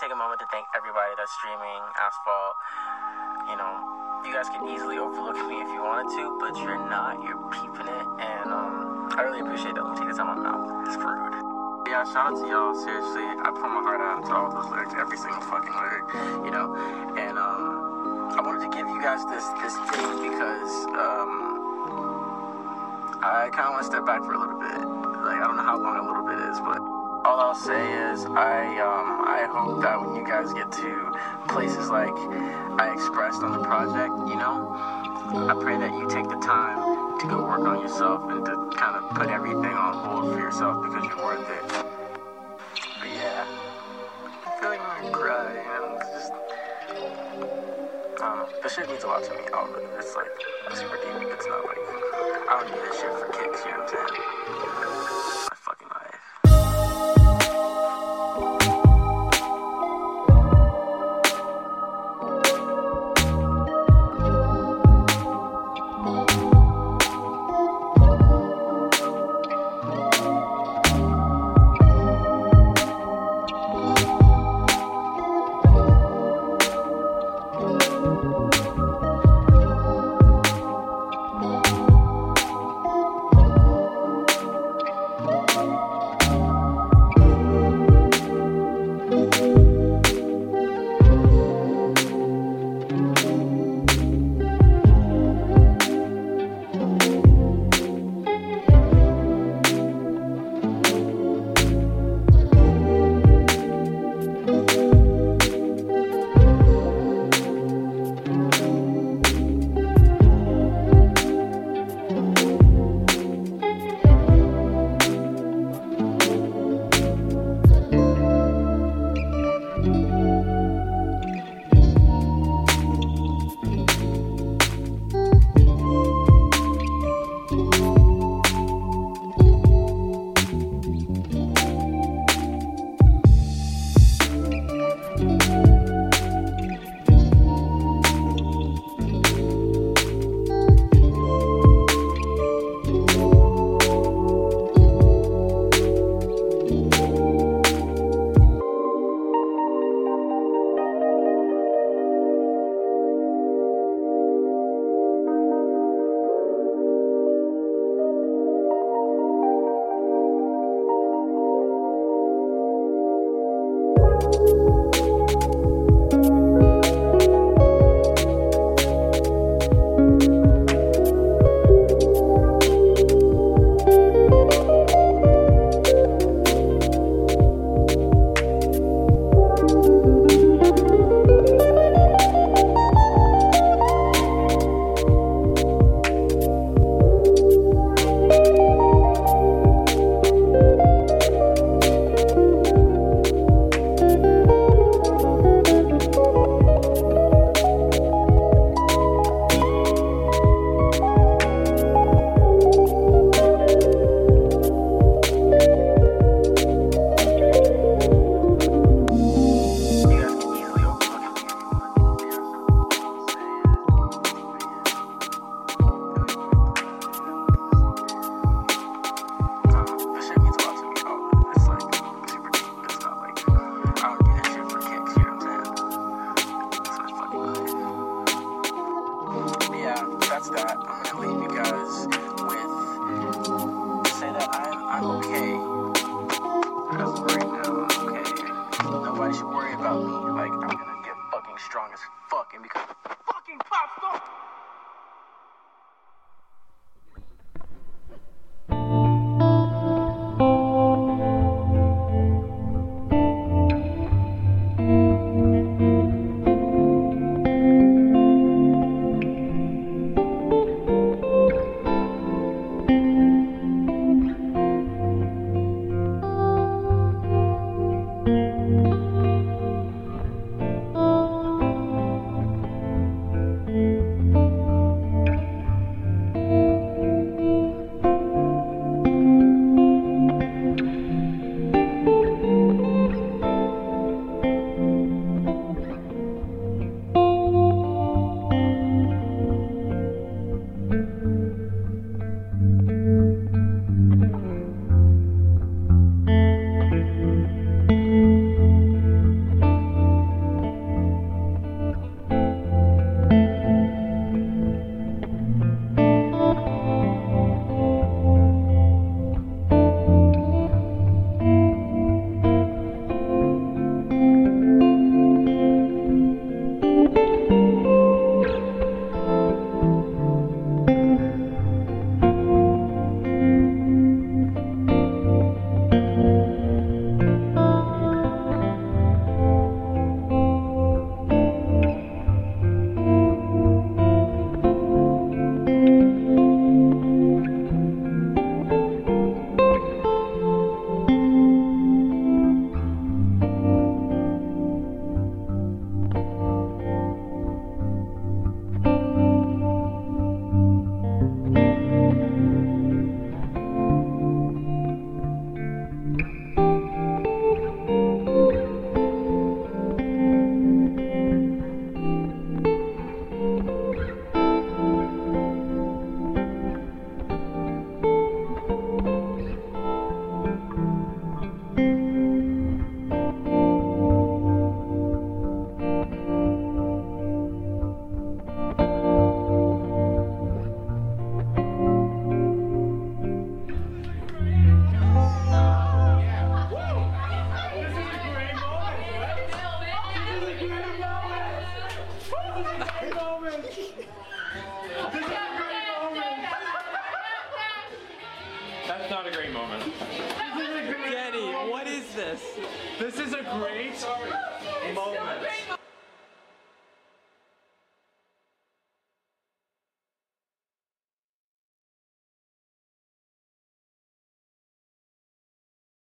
Take a moment to thank everybody that's streaming Asphalt. You know, you guys can easily overlook me if you wanted to, but you're not. You're peeping it, and um, I really appreciate that. Let me take this out of. It's rude. Yeah, shout out to y'all. Seriously, I put my heart out into all those lyrics, every single fucking lyric, you know. And um, I wanted to give you guys this this thing because um, I kind of want to step back for a little bit. Like I don't know how long a little bit is, but all I'll say is I um, I hope that when you guys get to places like I expressed on the project, you know, I pray that you take the time to go work on yourself and to kind of put everything on hold for yourself because you're worth it. But yeah, I feel like I'm gonna cry, and just. Don't. This shit means a lot to me. All of it. It's like super deep. It's not like I don't do this shit for kicks. You know what I'm saying?